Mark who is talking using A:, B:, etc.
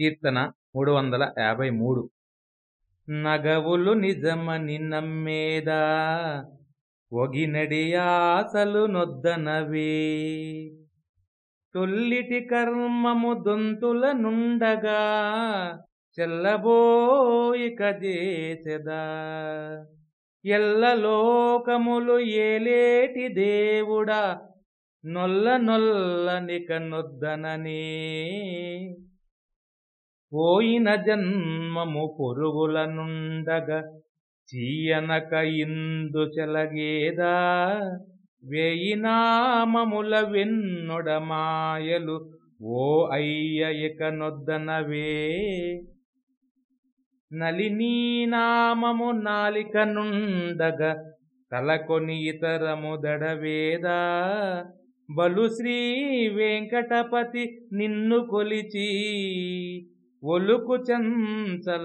A: కీర్తన మూడు వందల యాభై మూడు. నగవులు నిజమని నమ్మేదా? ఒగినడి ఆశలు నొద్దనవే. తొల్లిటి కర్మము దొంతుల నుండగా చెల్లబోయిక చేసెదా ఎల్ల లోకములు ఏలేటి దేవుడా? నొల్ల నొల్లనిక నొద్దననే పోయిన జన్మము పొరుగుల నుండగ చీయనక ఇందు చెలగేదా? వేయినామముల వెన్నొడ మాయలు ఓ అయ్య ఇక నొద్దనవే. నలినీ నామము నాలిక నుండగ తలకొని ఇతరము దడవేదా? బలు శ్రీ వెంకటపతి నిన్ను కొలిచి. ఒలుకు చంచలములొద్దనవి.